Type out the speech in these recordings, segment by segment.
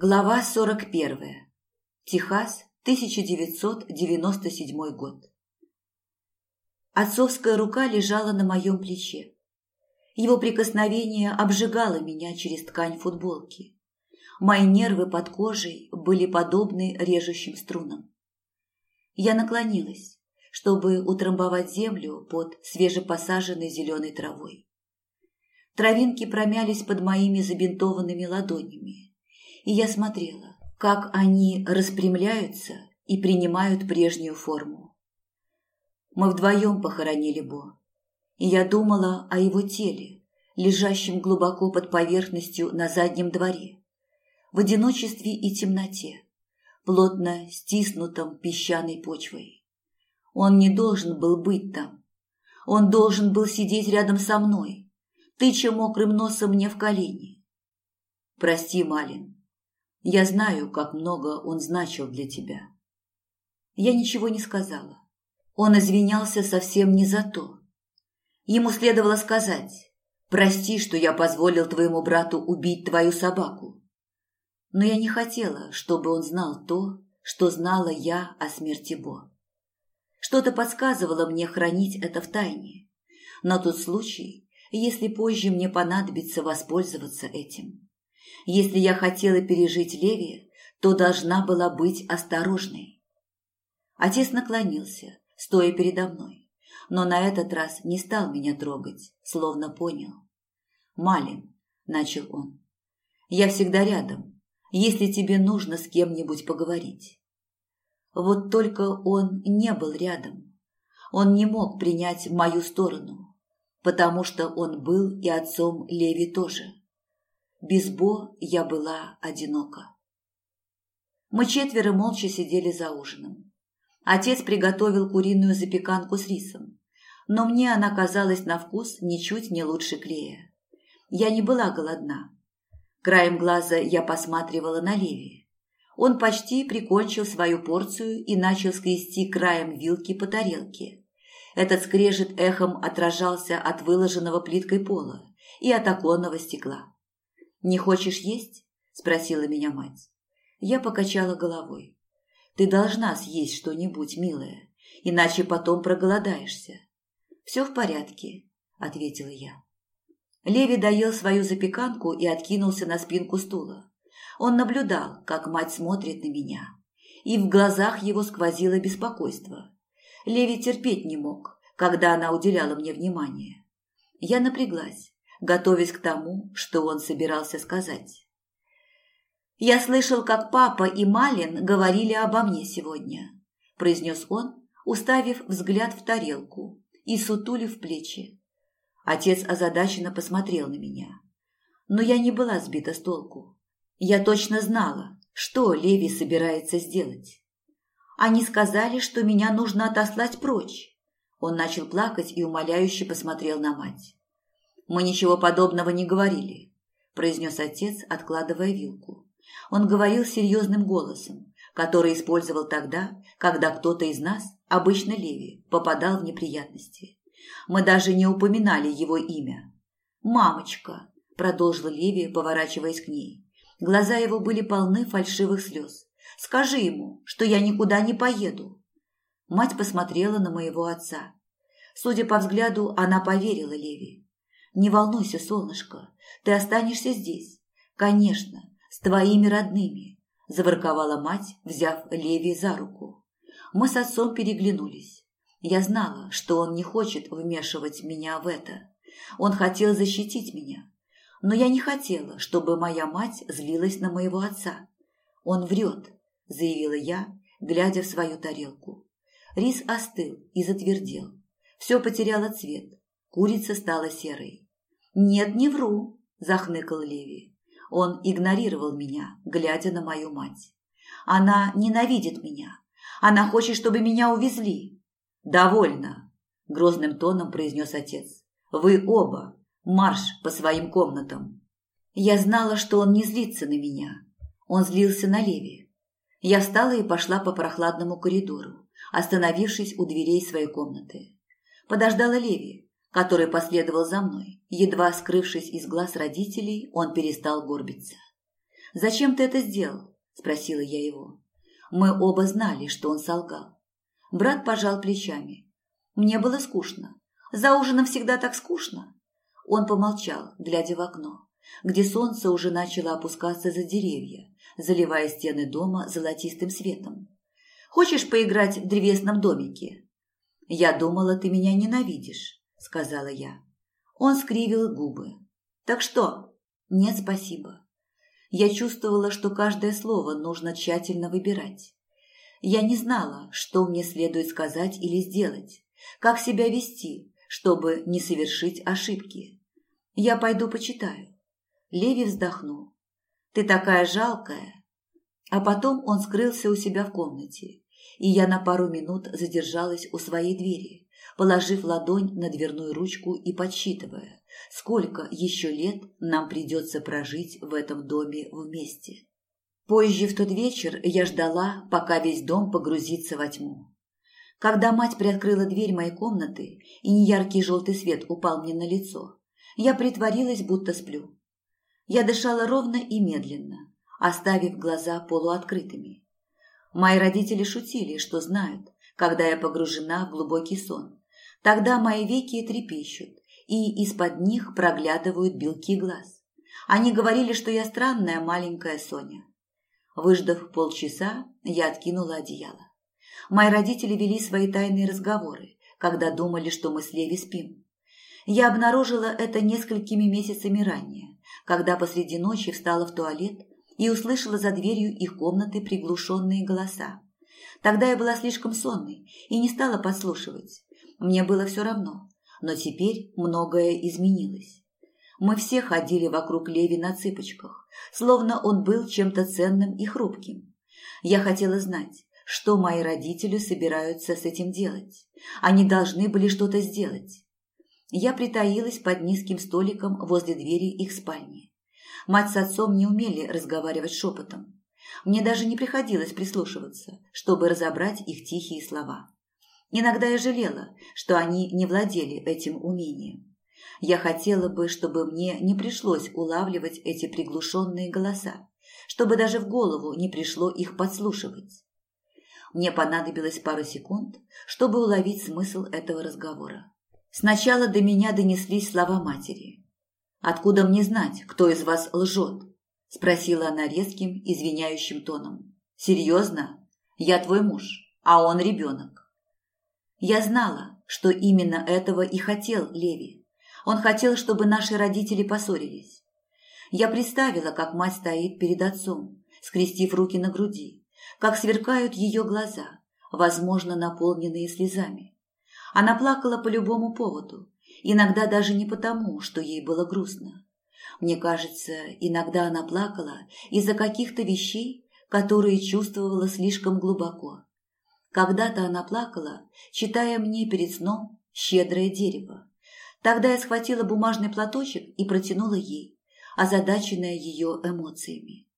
Глава 41. Техас, 1997 год. Отцовская рука лежала на моем плече. Его прикосновение обжигало меня через ткань футболки. Мои нервы под кожей были подобны режущим струнам. Я наклонилась, чтобы утрамбовать землю под свежепосаженной зеленой травой. Травинки промялись под моими забинтованными ладонями и я смотрела, как они распрямляются и принимают прежнюю форму. Мы вдвоем похоронили Бо, и я думала о его теле, лежащем глубоко под поверхностью на заднем дворе, в одиночестве и темноте, плотно стиснутом песчаной почвой. Он не должен был быть там. Он должен был сидеть рядом со мной, тыча мокрым носом мне в колени. Прости, Малин, я знаю, как много он значил для тебя. Я ничего не сказала. Он извинялся совсем не за то. Ему следовало сказать, прости, что я позволил твоему брату убить твою собаку. Но я не хотела, чтобы он знал то, что знала я о смерти Бо. Что-то подсказывало мне хранить это в тайне. На тот случай, если позже мне понадобится воспользоваться этим. Если я хотела пережить Леви, то должна была быть осторожной. Отец наклонился, стоя передо мной, но на этот раз не стал меня трогать, словно понял. «Малин», — начал он, — «я всегда рядом, если тебе нужно с кем-нибудь поговорить». Вот только он не был рядом. Он не мог принять мою сторону, потому что он был и отцом Леви тоже. Без Бо я была одинока. Мы четверо молча сидели за ужином. Отец приготовил куриную запеканку с рисом, но мне она казалась на вкус ничуть не лучше клея. Я не была голодна. Краем глаза я посматривала на Леви. Он почти прикончил свою порцию и начал скрести краем вилки по тарелке. Этот скрежет эхом отражался от выложенного плиткой пола и от оконного стекла. «Не хочешь есть?» – спросила меня мать. Я покачала головой. «Ты должна съесть что-нибудь, милая, иначе потом проголодаешься». «Все в порядке», – ответила я. Леви доел свою запеканку и откинулся на спинку стула. Он наблюдал, как мать смотрит на меня, и в глазах его сквозило беспокойство. Леви терпеть не мог, когда она уделяла мне внимание. Я напряглась, готовясь к тому, что он собирался сказать. «Я слышал, как папа и Малин говорили обо мне сегодня», – произнес он, уставив взгляд в тарелку и сутулив плечи. Отец озадаченно посмотрел на меня. Но я не была сбита с толку. Я точно знала, что Леви собирается сделать. Они сказали, что меня нужно отослать прочь. Он начал плакать и умоляюще посмотрел на мать. «Мы ничего подобного не говорили», – произнес отец, откладывая вилку. Он говорил серьезным голосом, который использовал тогда, когда кто-то из нас, обычно Леви, попадал в неприятности. Мы даже не упоминали его имя. «Мамочка», – продолжил Леви, поворачиваясь к ней. Глаза его были полны фальшивых слез. «Скажи ему, что я никуда не поеду». Мать посмотрела на моего отца. Судя по взгляду, она поверила Леви. Не волнуйся, солнышко, ты останешься здесь. Конечно, с твоими родными, заворковала мать, взяв Леви за руку. Мы с отцом переглянулись. Я знала, что он не хочет вмешивать меня в это. Он хотел защитить меня. Но я не хотела, чтобы моя мать злилась на моего отца. Он врет, заявила я, глядя в свою тарелку. Рис остыл и затвердел. Все потеряло цвет. Курица стала серой. «Нет, не вру», – захныкал Леви. Он игнорировал меня, глядя на мою мать. «Она ненавидит меня. Она хочет, чтобы меня увезли». «Довольно», – грозным тоном произнес отец. «Вы оба. Марш по своим комнатам». Я знала, что он не злится на меня. Он злился на Леви. Я встала и пошла по прохладному коридору, остановившись у дверей своей комнаты. Подождала Леви, который последовал за мной. Едва скрывшись из глаз родителей, он перестал горбиться. «Зачем ты это сделал?» – спросила я его. Мы оба знали, что он солгал. Брат пожал плечами. Мне было скучно. За ужином всегда так скучно. Он помолчал, глядя в окно, где солнце уже начало опускаться за деревья, заливая стены дома золотистым светом. «Хочешь поиграть в древесном домике?» «Я думала, ты меня ненавидишь», — сказала я. Он скривил губы. «Так что?» «Нет, спасибо». Я чувствовала, что каждое слово нужно тщательно выбирать. Я не знала, что мне следует сказать или сделать, как себя вести, чтобы не совершить ошибки. Я пойду почитаю. Леви вздохнул. Ты такая жалкая. А потом он скрылся у себя в комнате, и я на пару минут задержалась у своей двери, положив ладонь на дверную ручку и подсчитывая, сколько еще лет нам придется прожить в этом доме вместе. Позже в тот вечер я ждала, пока весь дом погрузится во тьму. Когда мать приоткрыла дверь моей комнаты, и неяркий желтый свет упал мне на лицо, я притворилась, будто сплю. Я дышала ровно и медленно, оставив глаза полуоткрытыми. Мои родители шутили, что знают, когда я погружена в глубокий сон. Тогда мои веки трепещут, и из-под них проглядывают белки глаз. Они говорили, что я странная маленькая Соня. Выждав полчаса, я откинула одеяло. Мои родители вели свои тайные разговоры, когда думали, что мы с Леви спим. Я обнаружила это несколькими месяцами ранее, когда посреди ночи встала в туалет и услышала за дверью их комнаты приглушенные голоса. Тогда я была слишком сонной и не стала подслушивать. Мне было все равно, но теперь многое изменилось. Мы все ходили вокруг Леви на цыпочках, словно он был чем-то ценным и хрупким. Я хотела знать, что мои родители собираются с этим делать? Они должны были что-то сделать. Я притаилась под низким столиком возле двери их спальни. Мать с отцом не умели разговаривать шепотом. Мне даже не приходилось прислушиваться, чтобы разобрать их тихие слова. Иногда я жалела, что они не владели этим умением. Я хотела бы, чтобы мне не пришлось улавливать эти приглушенные голоса, чтобы даже в голову не пришло их подслушивать. Мне понадобилось пару секунд, чтобы уловить смысл этого разговора. Сначала до меня донеслись слова матери. «Откуда мне знать, кто из вас лжет?» – спросила она резким, извиняющим тоном. «Серьезно? Я твой муж, а он ребенок». Я знала, что именно этого и хотел Леви. Он хотел, чтобы наши родители поссорились. Я представила, как мать стоит перед отцом, скрестив руки на груди, как сверкают ее глаза, возможно, наполненные слезами. Она плакала по любому поводу, иногда даже не потому, что ей было грустно. Мне кажется, иногда она плакала из-за каких-то вещей, которые чувствовала слишком глубоко. Когда-то она плакала, читая мне перед сном «Щедрое дерево». Тогда я схватила бумажный платочек и протянула ей, озадаченная ее эмоциями.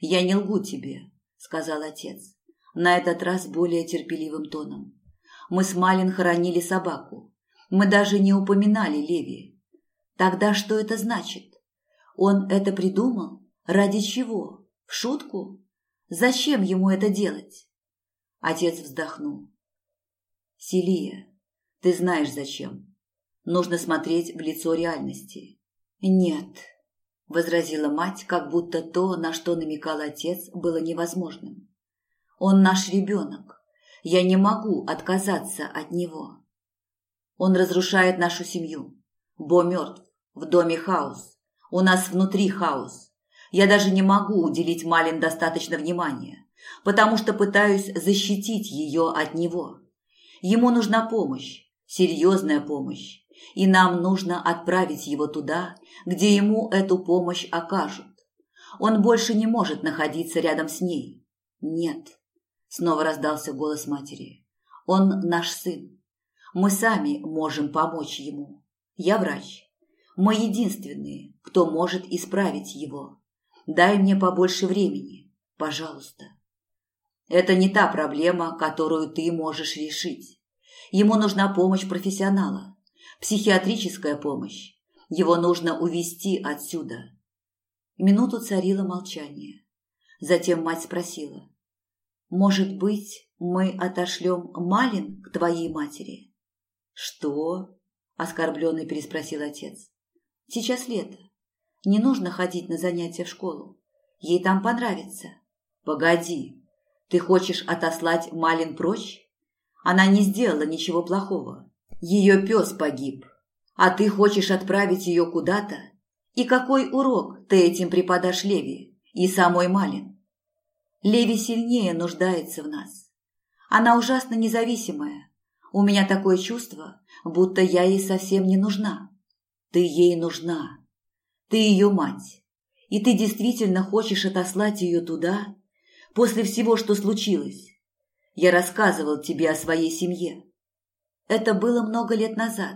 «Я не лгу тебе», сказал отец, на этот раз более терпеливым тоном. Мы с Малин хоронили собаку. Мы даже не упоминали Леви. Тогда что это значит? Он это придумал? Ради чего? В шутку? Зачем ему это делать? Отец вздохнул. Селия, ты знаешь зачем. Нужно смотреть в лицо реальности. Нет, – возразила мать, как будто то, на что намекал отец, было невозможным. «Он наш ребенок. Я не могу отказаться от него. Он разрушает нашу семью. Бо мертв. В доме хаос. У нас внутри хаос. Я даже не могу уделить Малин достаточно внимания, потому что пытаюсь защитить ее от него. Ему нужна помощь, серьезная помощь, и нам нужно отправить его туда, где ему эту помощь окажут. Он больше не может находиться рядом с ней. Нет, снова раздался голос матери. Он наш сын. Мы сами можем помочь ему. Я врач. Мы единственные, кто может исправить его. Дай мне побольше времени, пожалуйста. Это не та проблема, которую ты можешь решить. Ему нужна помощь профессионала психиатрическая помощь. Его нужно увести отсюда. Минуту царило молчание. Затем мать спросила. «Может быть, мы отошлем Малин к твоей матери?» «Что?» – оскорбленный переспросил отец. «Сейчас лето. Не нужно ходить на занятия в школу. Ей там понравится». «Погоди, ты хочешь отослать Малин прочь? Она не сделала ничего плохого. Ее пес погиб. А ты хочешь отправить ее куда-то? И какой урок ты этим преподашь Леви и самой Малин? Леви сильнее нуждается в нас. Она ужасно независимая. У меня такое чувство, будто я ей совсем не нужна. Ты ей нужна. Ты ее мать. И ты действительно хочешь отослать ее туда, после всего, что случилось. Я рассказывал тебе о своей семье. Это было много лет назад.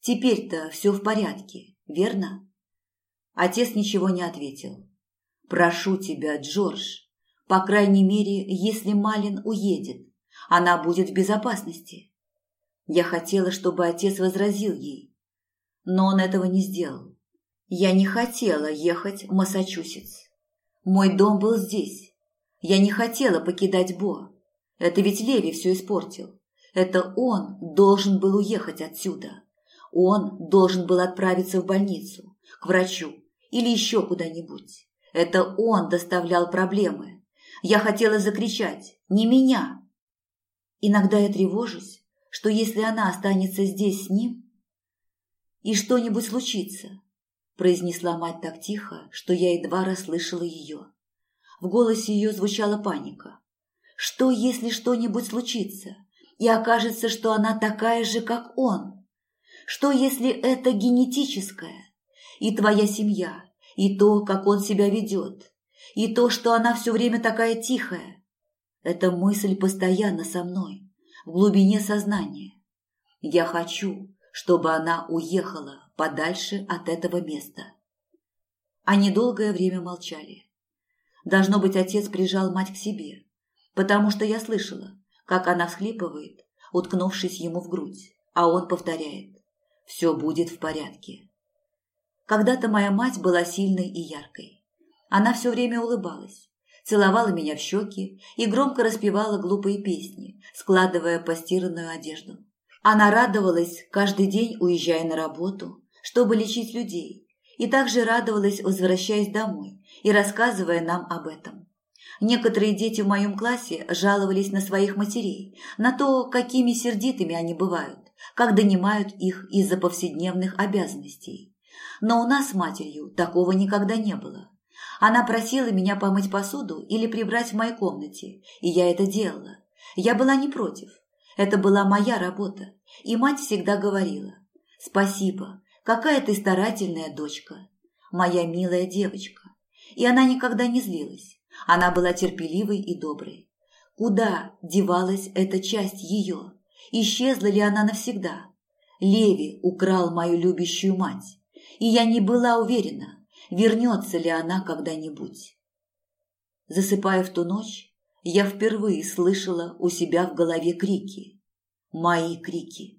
Теперь-то все в порядке, верно? Отец ничего не ответил. Прошу тебя, Джордж, по крайней мере, если Малин уедет, она будет в безопасности. Я хотела, чтобы отец возразил ей, но он этого не сделал. Я не хотела ехать в Массачусетс. Мой дом был здесь. Я не хотела покидать Бо. Это ведь Леви все испортил. Это он должен был уехать отсюда. Он должен был отправиться в больницу, к врачу или еще куда-нибудь. Это он доставлял проблемы. Я хотела закричать «Не меня!». Иногда я тревожусь, что если она останется здесь с ним, и что-нибудь случится, произнесла мать так тихо, что я едва расслышала ее. В голосе ее звучала паника. Что, если что-нибудь случится, и окажется, что она такая же, как он? Что, если это генетическое? И твоя семья, и то, как он себя ведет, и то, что она все время такая тихая. Эта мысль постоянно со мной, в глубине сознания. Я хочу, чтобы она уехала подальше от этого места. Они долгое время молчали. Должно быть, отец прижал мать к себе, потому что я слышала, как она всхлипывает, уткнувшись ему в грудь, а он повторяет «Все будет в порядке». Когда-то моя мать была сильной и яркой. Она все время улыбалась, целовала меня в щеки и громко распевала глупые песни, складывая постиранную одежду. Она радовалась каждый день, уезжая на работу, чтобы лечить людей, и также радовалась, возвращаясь домой и рассказывая нам об этом. Некоторые дети в моем классе жаловались на своих матерей, на то, какими сердитыми они бывают, как донимают их из-за повседневных обязанностей. Но у нас с матерью такого никогда не было. Она просила меня помыть посуду или прибрать в моей комнате, и я это делала. Я была не против. Это была моя работа, и мать всегда говорила «Спасибо, какая ты старательная дочка, моя милая девочка». И она никогда не злилась. Она была терпеливой и доброй. Куда девалась эта часть ее? Исчезла ли она навсегда? Леви украл мою любящую мать, и я не была уверена, вернется ли она когда-нибудь. Засыпая в ту ночь, я впервые слышала у себя в голове крики. Мои крики.